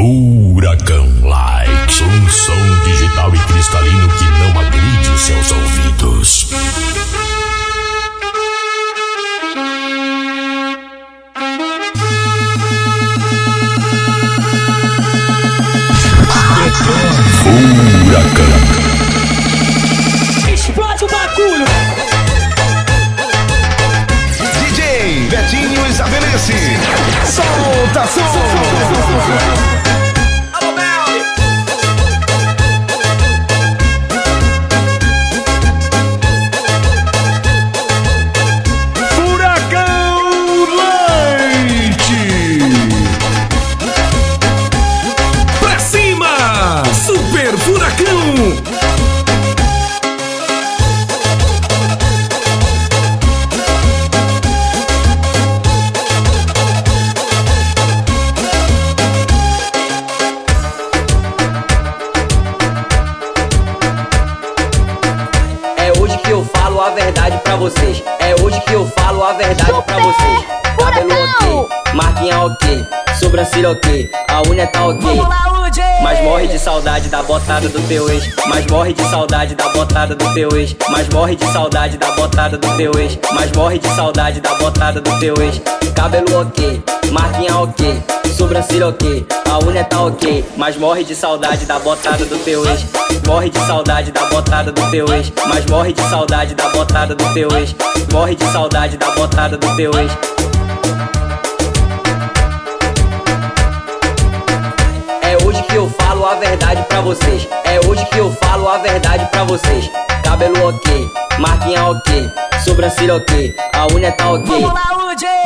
Furacão Light. Um som digital e cristalino que não agride seus ouvidos. Teu ex. Mas morre de saudade da botada do teu ex. Mas morre de saudade da botada do teu ex. Cabelo ok, marquinha ok, sobrancelha ok, a unha tá ok. Mas morre de saudade da botada do teu ex. Morre de saudade da botada do teu ex. Mas morre de saudade da botada do teu ex. Morre de saudade da botada do teu ex. É hoje que eu falo a verdade pra vocês. É hoje que eu falo a verdade pra vocês. Cabelo ok, marquinha ok, sobrancelha ok, a unha tá ok.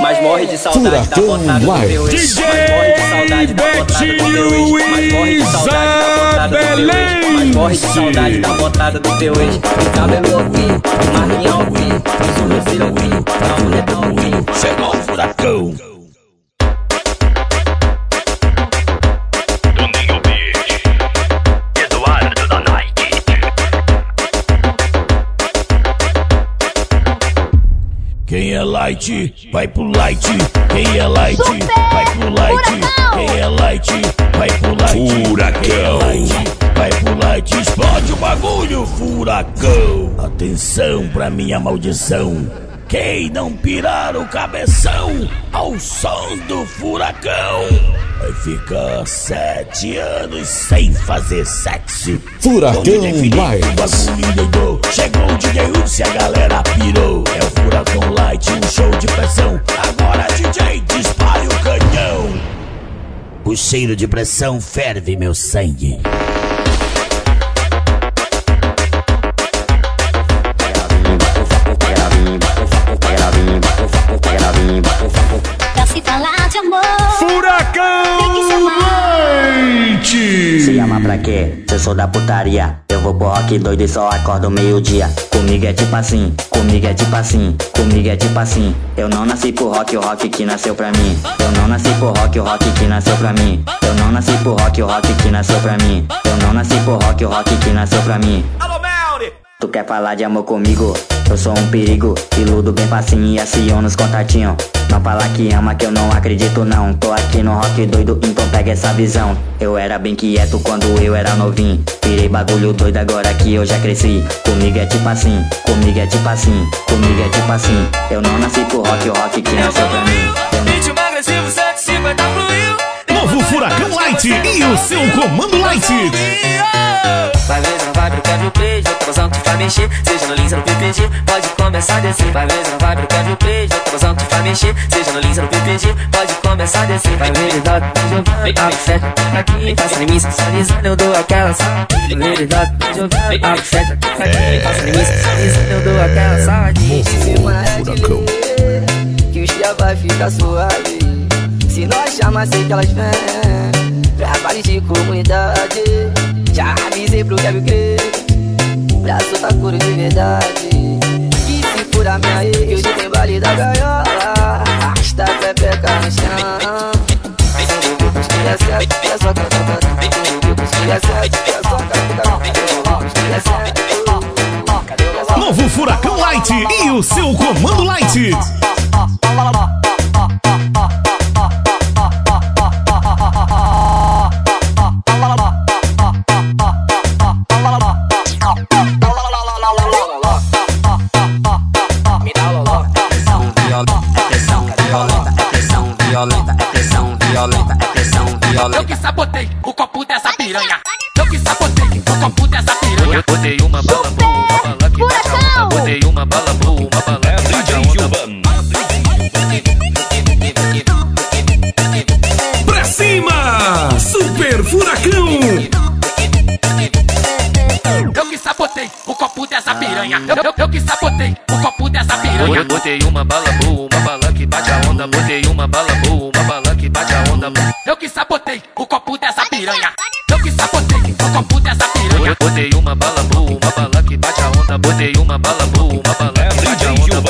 Mas morre de saudade da botada do teu ex. Mas morre de saudade da botada do teu ex. Mas morre de saudade da botada do teu ex. Mas morre de saudade da botada do teu ex. Cabelo ok, marquinha ok, sobrancelha ok, a unha tá ok. Chegou o furacão. Light, vai pro light. Quem é light, vai pro light. Quem é light, vai pro light. Furacão. É vai pro light. Explode o bagulho, furacão. Atenção pra minha maldição. Quem não pirar o cabeção ao som do furacão vai ficar sete anos sem fazer sexo. Furacão bagulho doidou. Chegou o DJ Hudson e a galera pirou. É o Furacão Light, um show de pressão. Agora DJ, dispare o canhão. O cheiro de pressão ferve meu sangue. Se eu sou da putaria, eu vou pro rock doido e só acordo meio-dia. Comigo é tipo assim, comigo é tipo assim, comigo é tipo assim. Eu não nasci pro rock, o rock que nasceu pra mim. Eu não nasci pro rock, o rock que nasceu pra mim. Eu não nasci pro rock, o rock que nasceu pra mim. Eu não nasci pro rock, o rock que nasceu pra mim. Tu quer falar de amor comigo? Eu sou um perigo, iludo bem facinho e aciono os contatinhos. Não fala que ama que eu não acredito não. Tô aqui no rock doido, então pega essa visão. Eu era bem quieto quando eu era novinho. Virei bagulho doido agora que eu já cresci. Comigo é tipo assim, comigo é tipo assim, comigo é tipo assim. Eu não nasci pro rock, o rock que nasceu pra mim. Eu Ritmo agressivo, 150 fluiu. Novo Furacão Light e o seu comando Light. Vai ver, não vai pro quebra o beijo, tua gozão tu vai mexer, seja no Lins ou no PPG, pode começar a descer. Vai ver, não vai pro quebra o beijo, tua gozão tu vai mexer, seja no Lins ou no PPG, pode começar a descer. Vai ver, dá, vem cá, feta, aqui, passa em mim, sensualizando, eu dou aquela saladinha. Vai ver, dá, vem cá, feta, aqui, passa em mim, sensualizando, eu dou aquela saladinha. Furacão. que os dia vai ficar suave. Nós chamar, sei que elas vêm. Trabalho de comunidade. Já avisei pro Kevin que pra soltar couro de verdade. Que se fura minha ex, que hoje tem baile da gaiola. Arrasta a pepeca no chão. É só é só. Novo Furacão Light e o seu comando Light. Que sabotei o copo dessa piranha. Eu botei uma bala boa, uma bala que bate a onda. Botei uma bala boa, uma bala que bate a onda. Eu que sabotei o copo dessa piranha. Eu que sabotei o copo dessa piranha. Eu botei uma bala boa, uma bala que bate a onda. Botei uma bala boa, uma bala que bate a onda.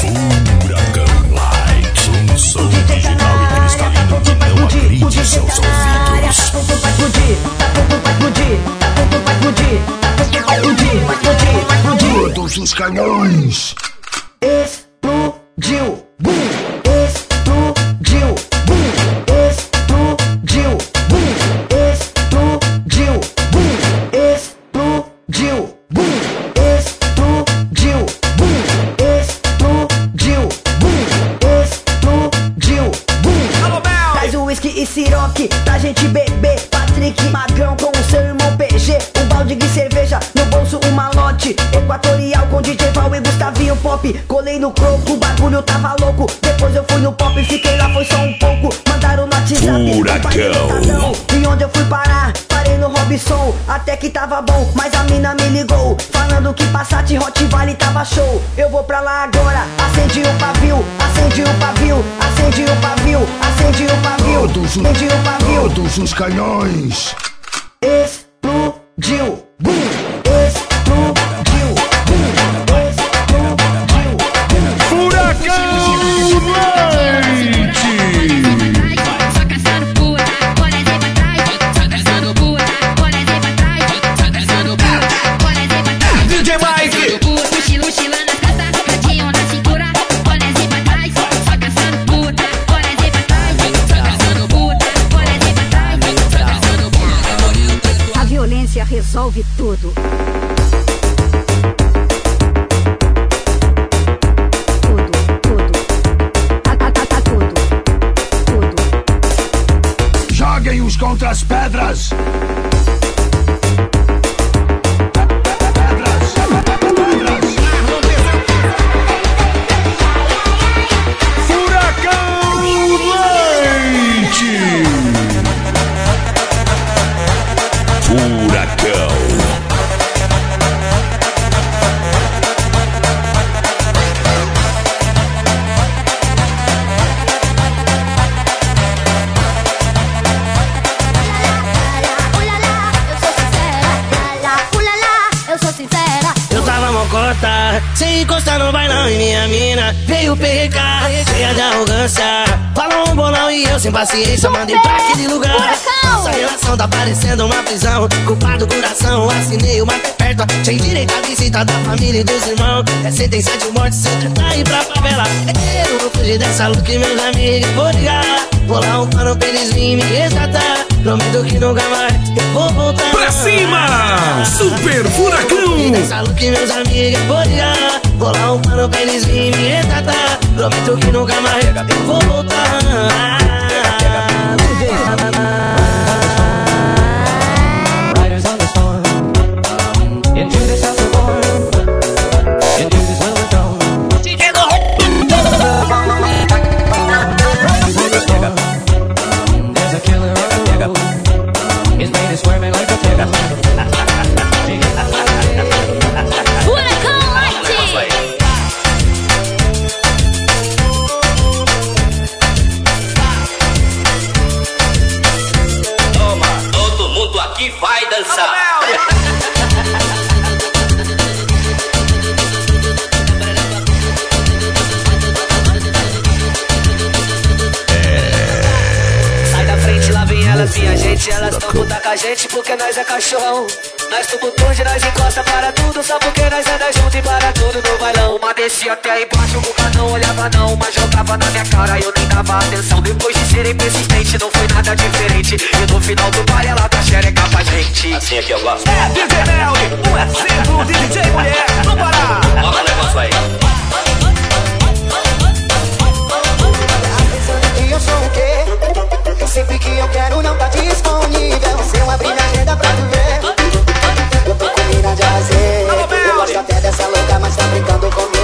Furacão Light. Um som explodir, pra explodir, vai explodir, vai explodir. Todos os canhões. Explodiu, Colei no croco, o bagulho tava louco. Depois eu fui no pop, fiquei lá, foi só um pouco. Mandaram no WhatsApp, Furacão. E onde eu fui parar? Parei no Robson, até que tava bom, mas a mina me ligou. Falando que Passat Hot Valley tava show. Eu vou pra lá agora, acendi o pavio, acendi o pavio, acendi o pavio, acendi o pavio, acendi o pavio. todos os canhões. Contra as pedras. Sem paciência mandei pra aquele lugar. Furacão! Nossa relação tá parecendo uma prisão. Culpado coração, assinei uma oferta. Sem direito à visita da família e dos irmãos. É sentença de morte, se tentar ir pra favela. Eu vou fugir dessa luta que meus amigos vou ligar. Vou lá um pano pra eles virem me resgatar. Prometo que nunca mais eu vou voltar. Pra cima! Super Furacão! Nessa luta que meus amigos vou ligar Vou lá um pano pra eles virem me resgatar Prometo que nunca mais eu vou voltar porque nós é cachorrão. Nós tudo tudo, nós encosta para tudo. Só porque nós anda junto e para tudo no bailão. Uma descia até aí embaixo, o não olhava não. Uma jogava na minha cara e eu nem dava atenção. Depois de serem persistente, não foi nada diferente. E no final do bar ela tá xereca pra gente. Assim é que eu gosto. É DJ Melly, um exemplo de DJ mulher no Pará. Olha o negócio aí. Sempre que eu quero não tá disponível. É Se eu abrir minha pra tu ver Eu tô com mina de azeite Eu gosto até dessa louca, mas tá brincando comigo.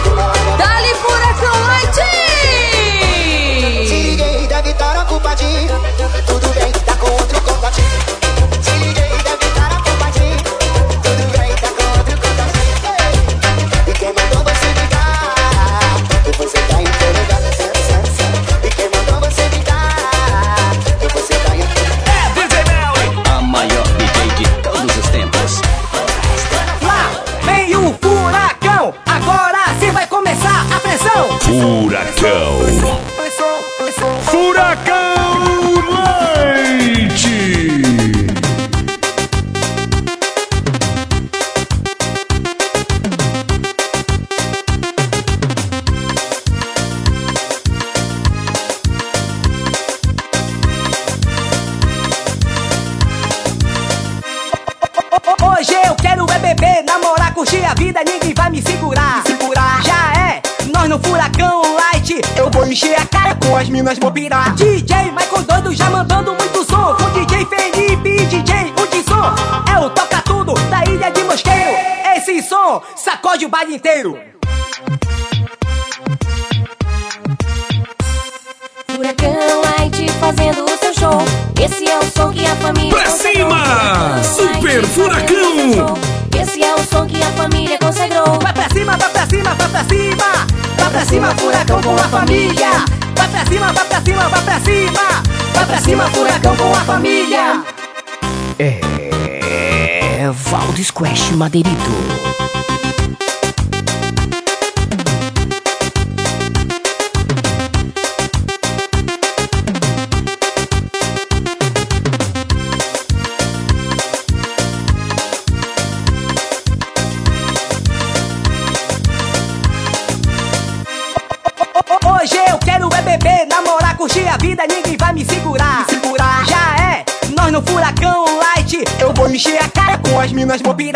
furacão com a família. Vai pra cima, vai pra cima, vai pra cima. Vai pra cima, furacão com a família. É. Valdo Squash Madeirito. nós bobina.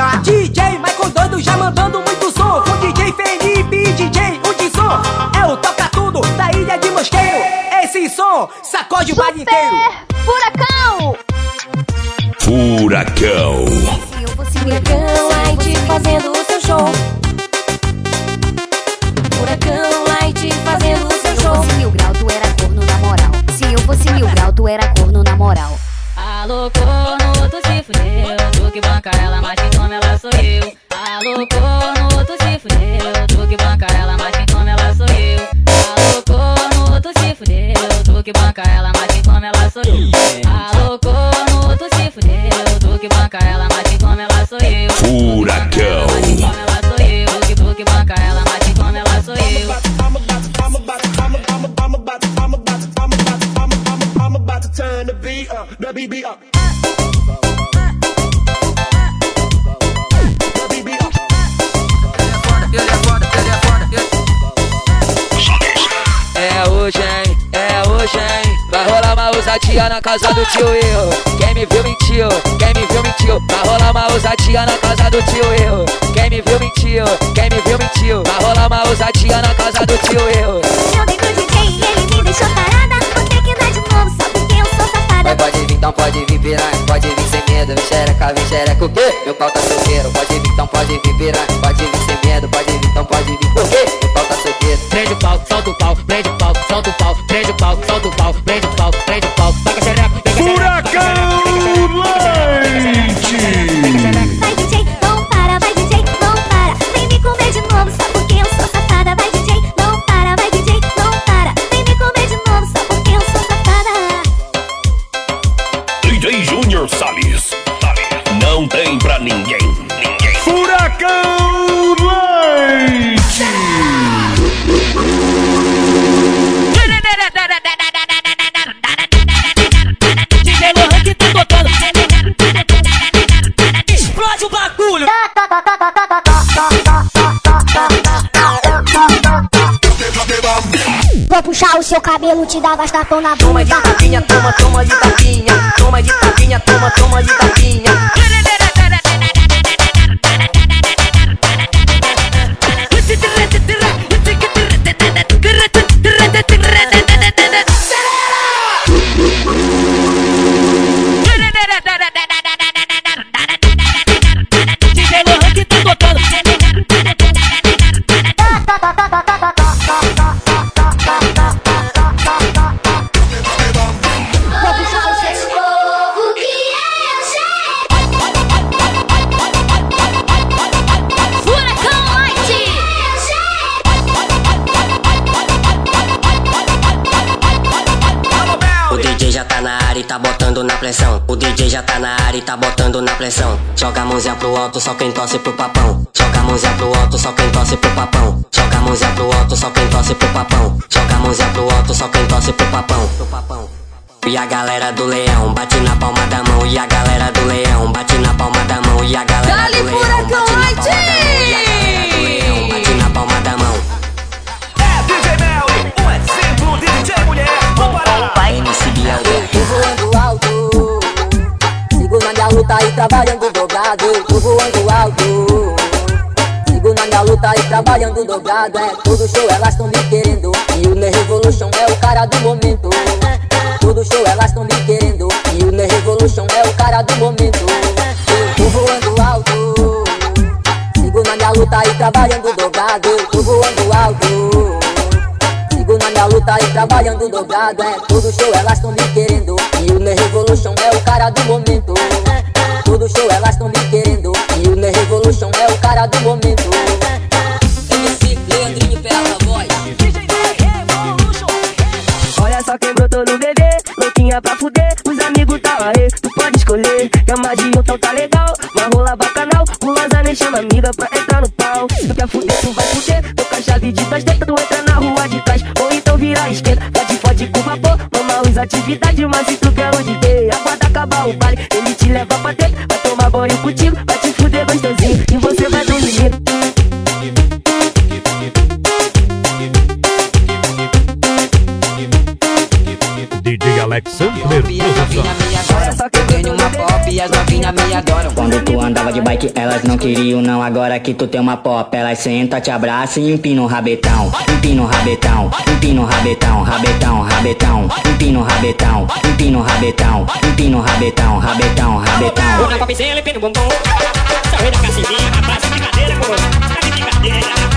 É hoje, hein? É hoje, hein? Vai rolar uma ousadia na casa do tio eu. Quem me viu mentiu, quem me viu mentiu. Vai rolar uma ousadia na casa do tio eu. Quem me viu mentiu, quem me viu mentiu. Vai rolar uma ousadia na casa do tio eu. Joguei pro DJ e ele me deixou parada. Vou ter que dar é de novo, só porque eu sou safada. Vai, pode então pode vir piranha, pode vir sem medo, vem xereca, vem xereca, o quê? Meu pau tá solteiro, pode vir então pode vir piranha, pode vir sem medo, pode vir então pode vir, o quê? Meu pau tá solteiro. Prende o pau, solta o pau, prende o pau, solta o pau, prende o pau, solta o pau, prende vou puxar o seu cabelo, te dar gastapão na bunda. Toma de tapinha, toma, toma de tapinha. Toma de tapinha, toma, toma de tapinha. na pressão. Joga a mãozinha pro alto, só quem torce pro papão. Joga a mãozinha pro alto, só quem torce pro papão. Joga a mãozinha pro alto, só quem torce pro papão. Joga a mãozinha pro alto, só quem torce pro papão. Pro papão. E a galera do leão bate na palma da mão. E a galera do leão bate na palma da mão. E a galera Dali do leão bate na palma da mão. E a galera do leão bate na palma da mão. De minha luta e trabalhando dobrado. Tô voando alto, sigo na minha luta e trabalhando dobrado. É todo show elas tão me querendo e o Ne Revolution é o cara do momento. Todo show elas tão me querendo e o Ne Revolution é o cara do momento. Tô voando alto, sigo na minha luta e trabalhando dobrado. Tô voando alto. Sigo na minha luta e trabalhando dobrado É todo show elas tão me querendo E o Ne Revolution é o cara do momento Show elas tão me querendo. E o Ne Revolution é o cara do momento. MC Leandrinho pela voz Olha só quem brotou no bebê, louquinha pra fuder, os amigos tá aí, tu pode escolher, que a mais de então tá legal, vai rolar bacanal, o Lazarem chama amiga pra entrar no pau, tu quer fuder, tu vai fuder, tô com a chave de tuas tetas, tu entra na rua de trás, ou então vira à esquerda, pode, pode com vapor, vamos as atividades, mas se tu quer onde ter, aguarda acabar o baile, ele te leva pra dentro, banho contigo, vai te fuder gostosinho, Andava de bike, elas não queriam não. Agora que tu tem uma pop, elas senta, te abraça e empina o rabetão. Empina o rabetão, empina o rabetão, rabetão, rabetão. Empina o rabetão, empina o rabetão, empina o rabetão, rabetão, rabetão. Na o da rapaz, de brincadeira você Tá de brincadeira,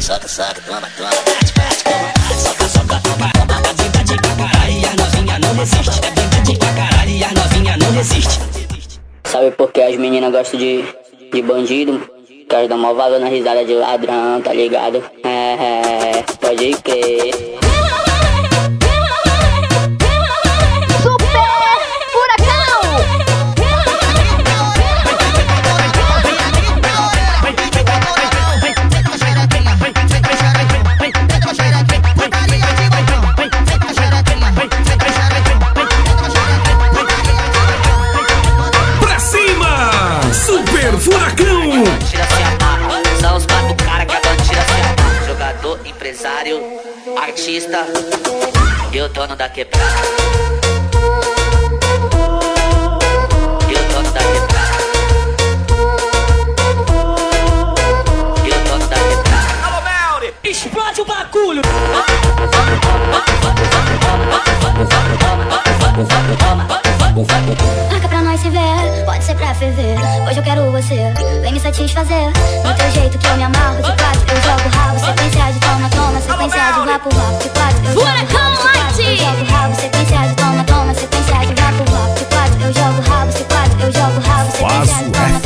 e soca, soca, toma, toma, bate, bate, toma, soca, soca, toma, toma, é vida de pra caralho e as novinha não resiste, é vida de pra caralho e as novinha não resiste. Sabe por que as meninas gostam de, de bandido? Que elas dão mó valor na risada de ladrão, tá ligado? É, é, é pode crer. machista e o dono da quebrada. E o dono da quebrada. E o dono da quebrada. Explode o bagulho! Marca pra nós se ver, pode ser pra ferver. Hoje eu quero você, vem me satisfazer. Do teu jeito que eu me amarro, de quatro eu jogo rabo. Sequência de toma, toma, sequência de vá pro vapo. De quatro eu jogo rabo, eu jogo rabo. Toma, toma, vá pro. De quatro eu jogo rabo, sequenciado. quatro eu jogo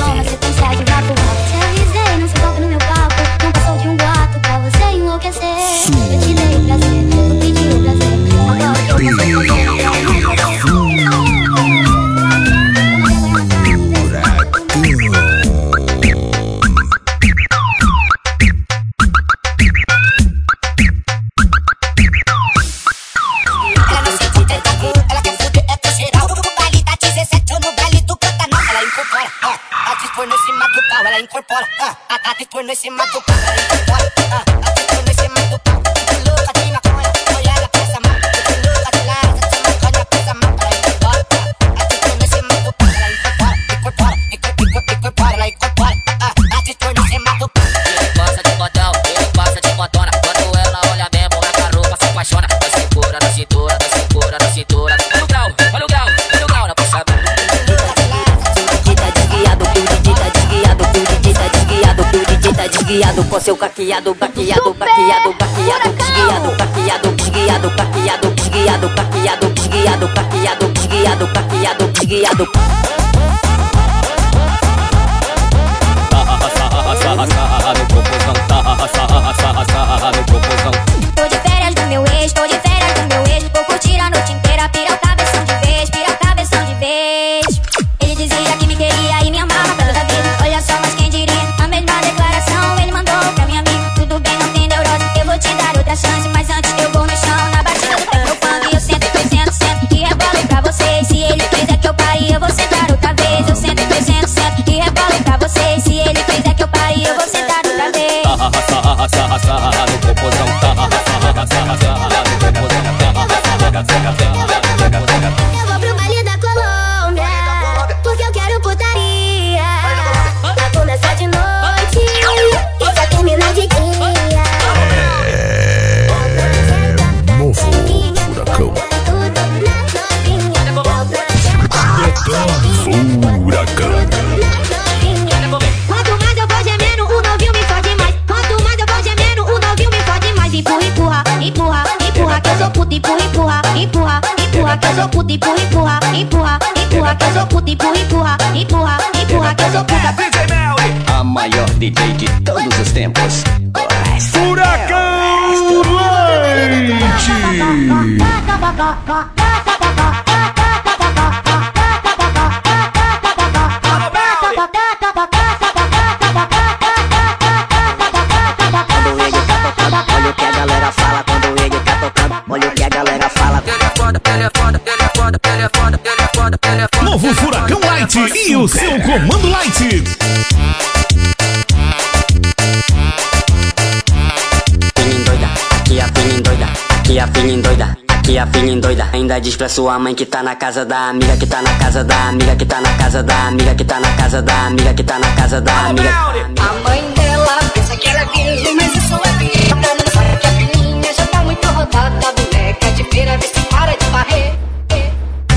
a filha endoida. Aqui a filha endoida. Ainda diz pra sua mãe que tá na casa da amiga, que tá na casa da amiga, que tá na casa da amiga, que tá na casa da amiga, que tá na casa da amiga. A mãe dela pensa que ela é virgem, mas isso é virgem. Sabe que a filhinha já tá muito rodada, boneca de feira, vê se para de varrer.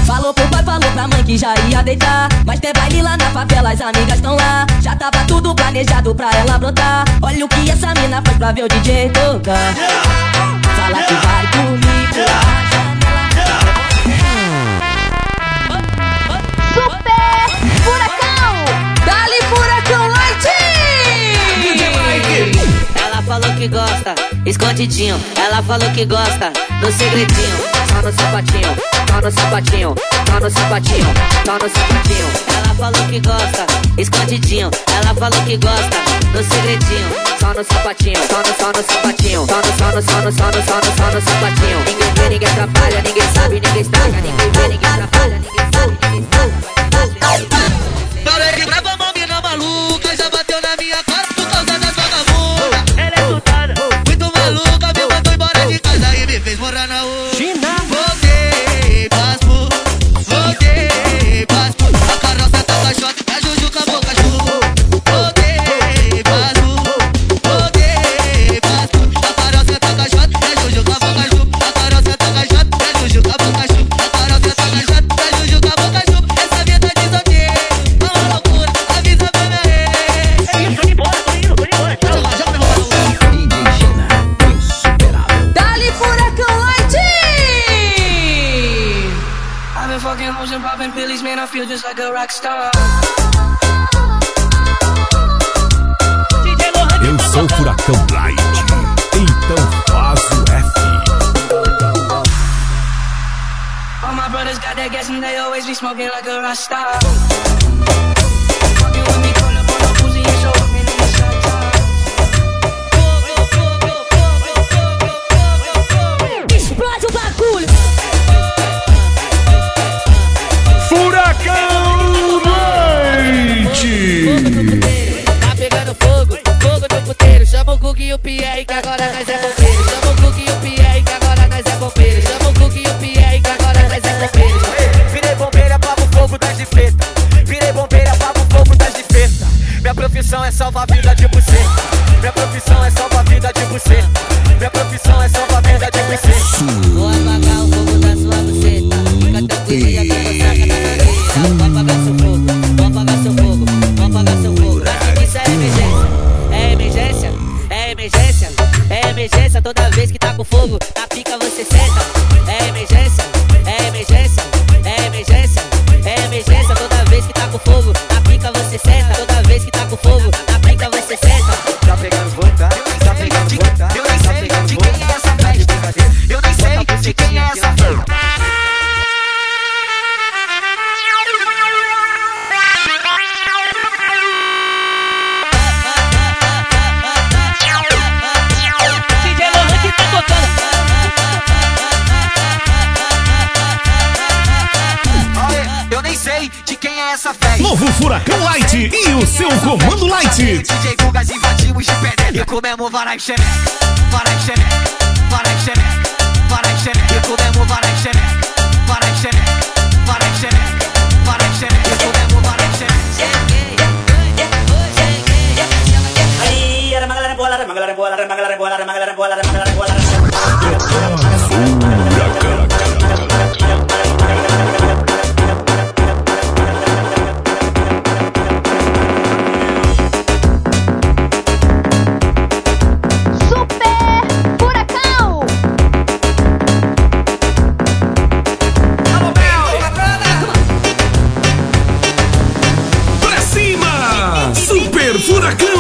Falou pro falou pra mãe que já ia deitar. Mas tem baile lá na favela, as amigas tão lá. Já tava tudo planejado pra ela brotar. Olha o que essa mina faz pra ver o DJ tocar. Fala que vai comigo, janela. Super! falou que gosta, escondidinho. Ela falou que gosta, no segredinho. Tá no sapatinho, tá no sapatinho, tá no sapatinho, tá no sapatinho. Ela falou que gosta, escondidinho. Ela falou que gosta, no segredinho. Só no sapatinho, só no, só no sapatinho. Só no, só no, só no, só no, só no, só no sapatinho. Ninguém vê, ninguém atrapalha, ninguém sabe, ninguém estraga. Ninguém vê, ninguém atrapalha, ninguém sabe, ninguém estraga. Barulho pra mamãe, mina maluca, já bateu na minha cara. toda vez que tá com fogo, tá pica você senta. action.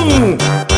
Hum.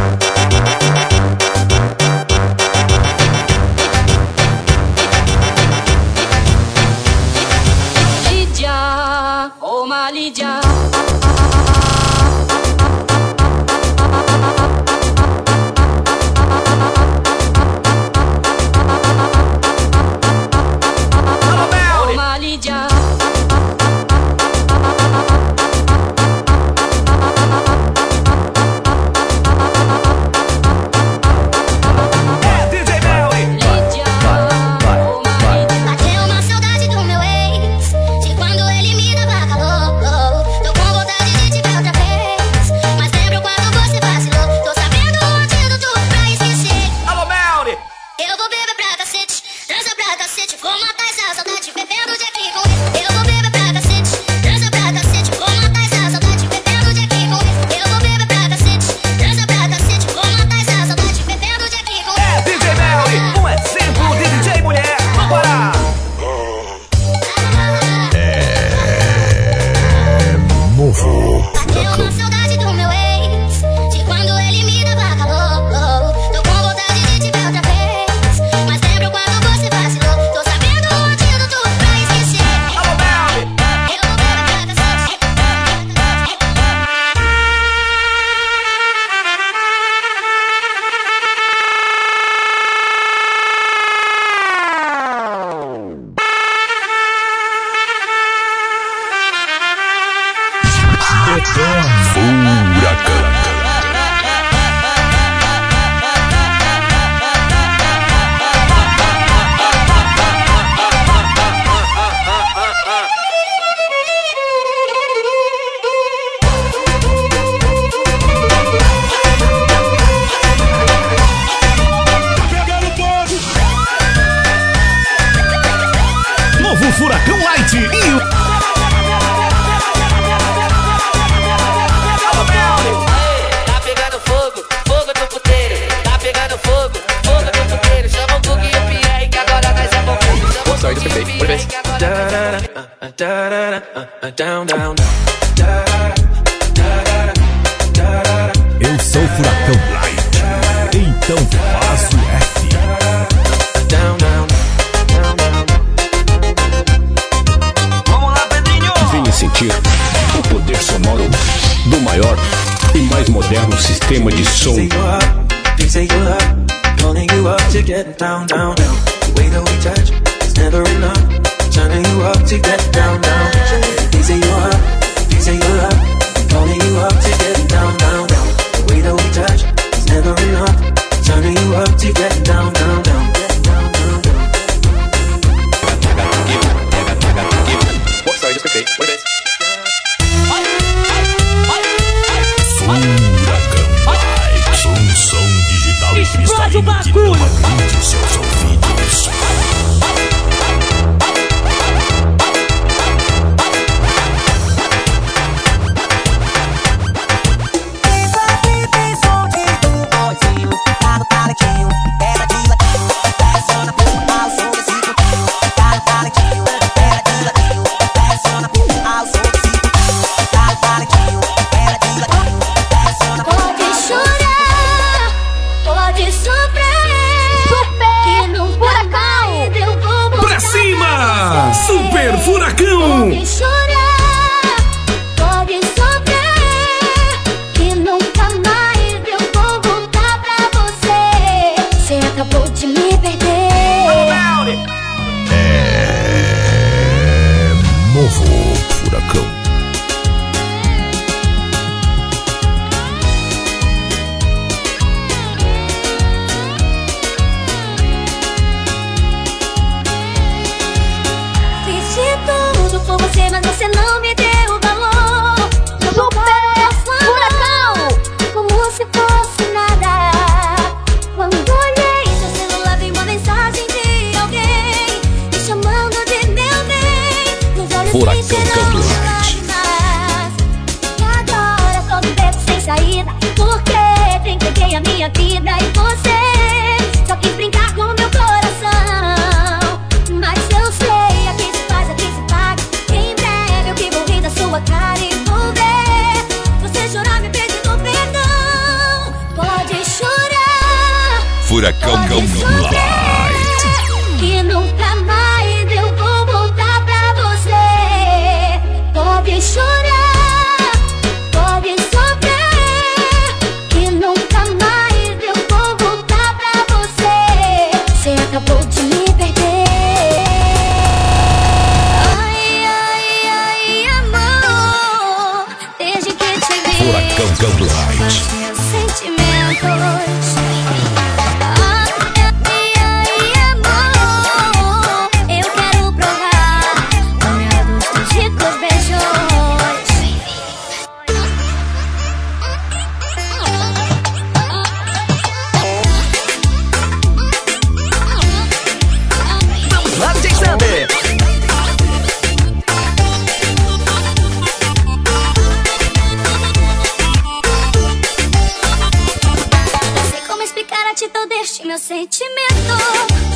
meu sentimento.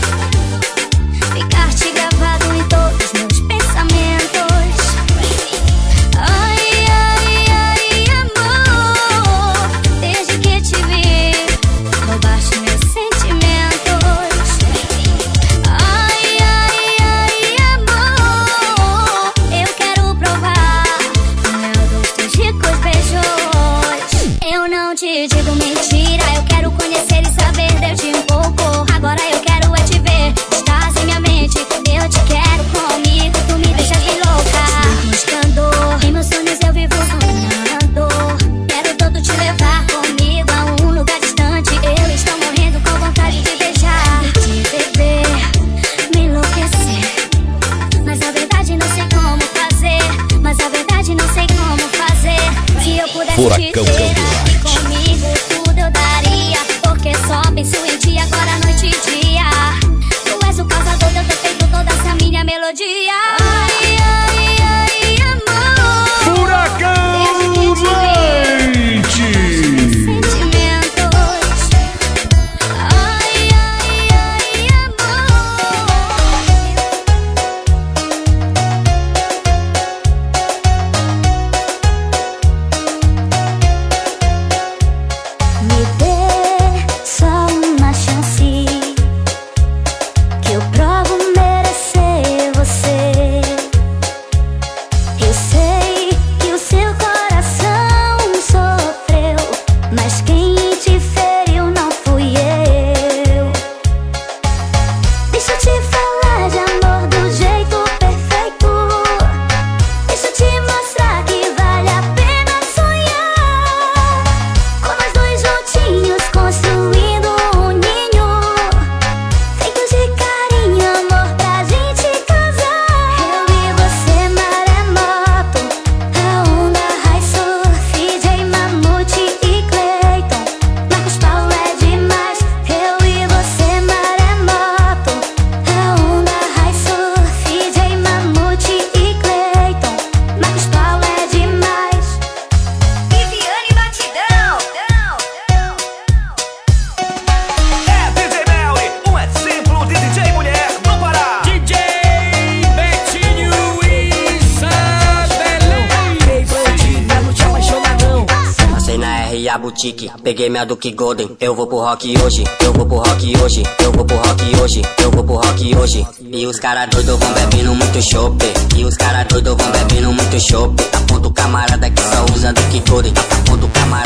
peguei minha Duke Golden. Eu vou pro rock hoje, eu vou pro rock hoje, eu vou pro rock hoje, eu vou pro rock hoje. E os caras doidos vão bebendo muito chope. E os caras doidos vão bebendo muito chope. Tá Aponta o camarada que só usa Duke Golden. Tá Aponta o camarada.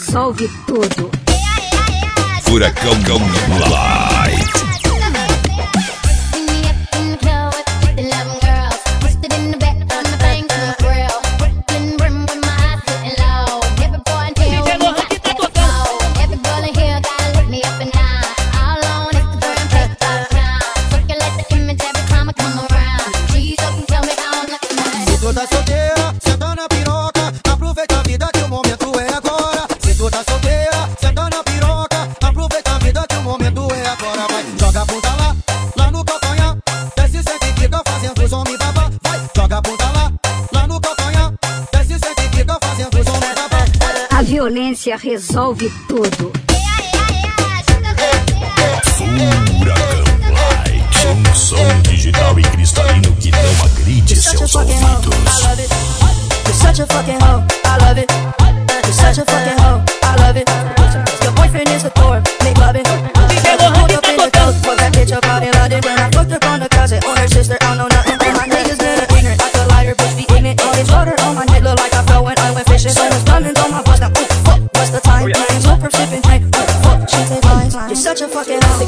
resolve tudo. Furacão Lá. such a fucking ass.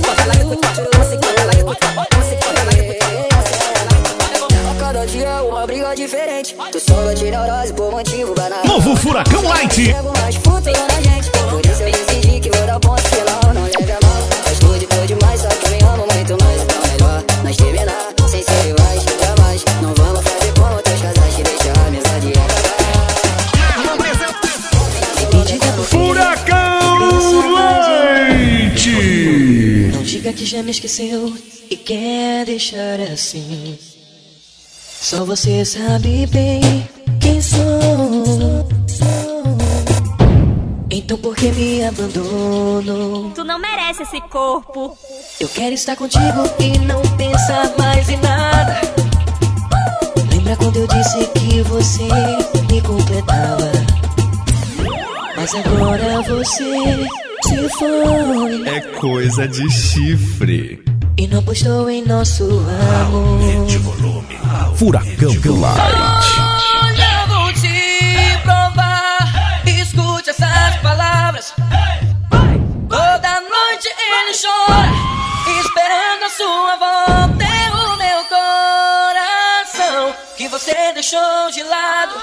Cada dia é uma briga diferente. Tu sola de neurose por motivo banal. Novo Furacão Light. deixar assim. Só você sabe bem quem sou. Então por que me abandono? Tu não merece esse corpo. Eu quero estar contigo e não pensar mais em nada. Lembra quando eu disse que você me completava? Mas agora você se foi. É coisa de chifre. E não postou em nosso amor. De volume. Furacão de volume. Light. Eu vou te provar. Escute essas palavras. Toda noite ele chora. Esperando a sua volta. É o meu coração que você deixou de lado.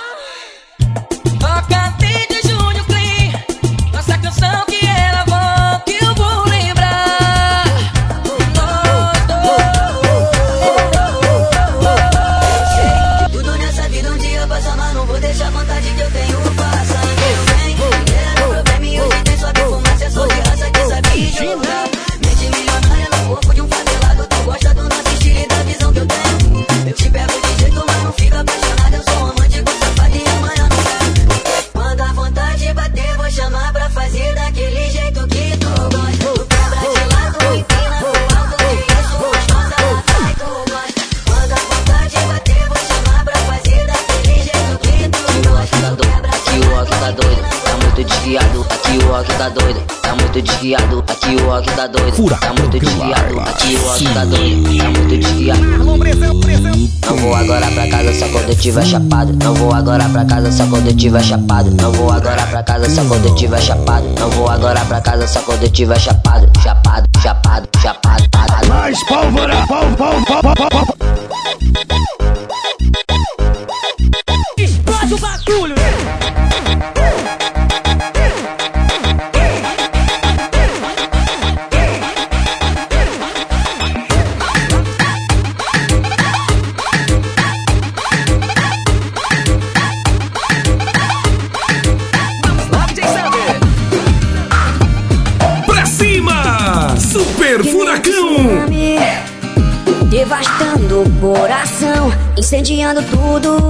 tiver chapado. Não vou agora pra casa só quando eu tiver chapado. Não vou agora pra casa só quando eu tiver chapado. Não vou agora pra casa só quando eu tiver chapado. Chapado. incendiando tudo.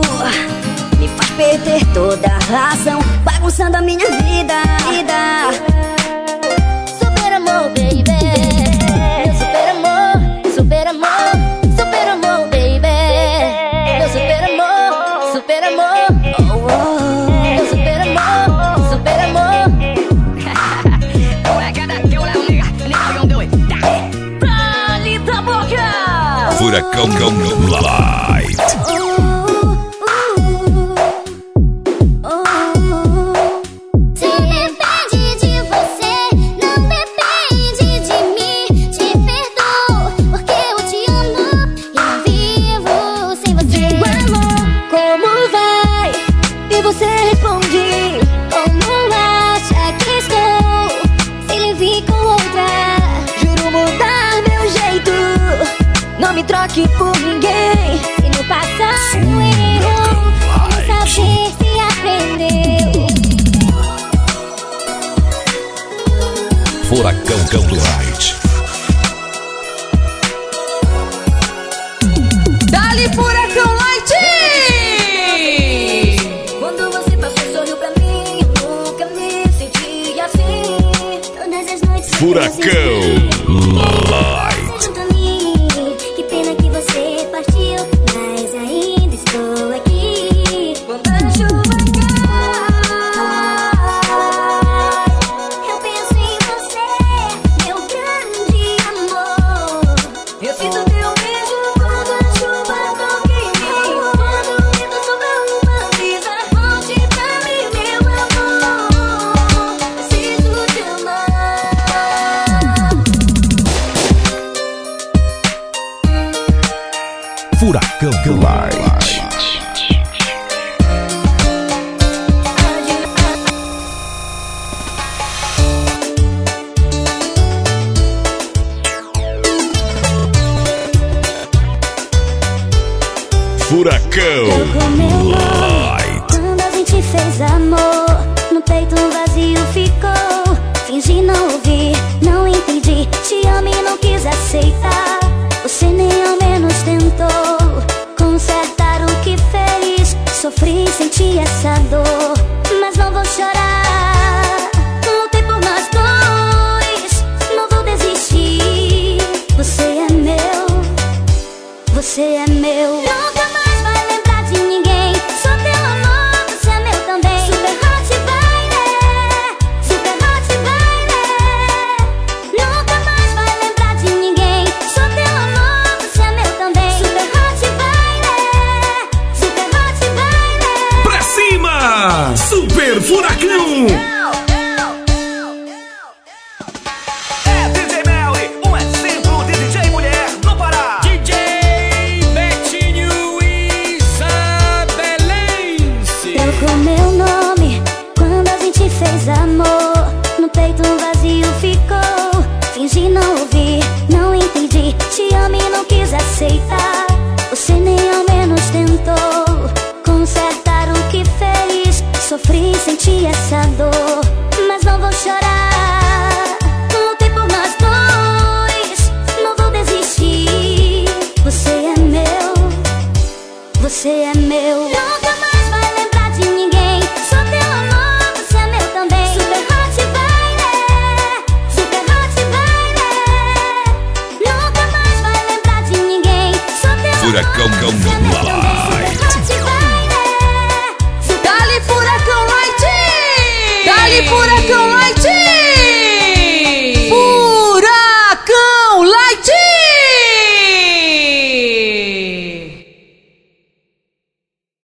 Me faz perder toda a razão, bagunçando a minha vida. vida. Super amor, baby. Meu super amor, super amor, super amor, baby. Meu super amor, super amor. Oh, oh. Meu super amor, super amor. Furacão Live. Furacão. Lá.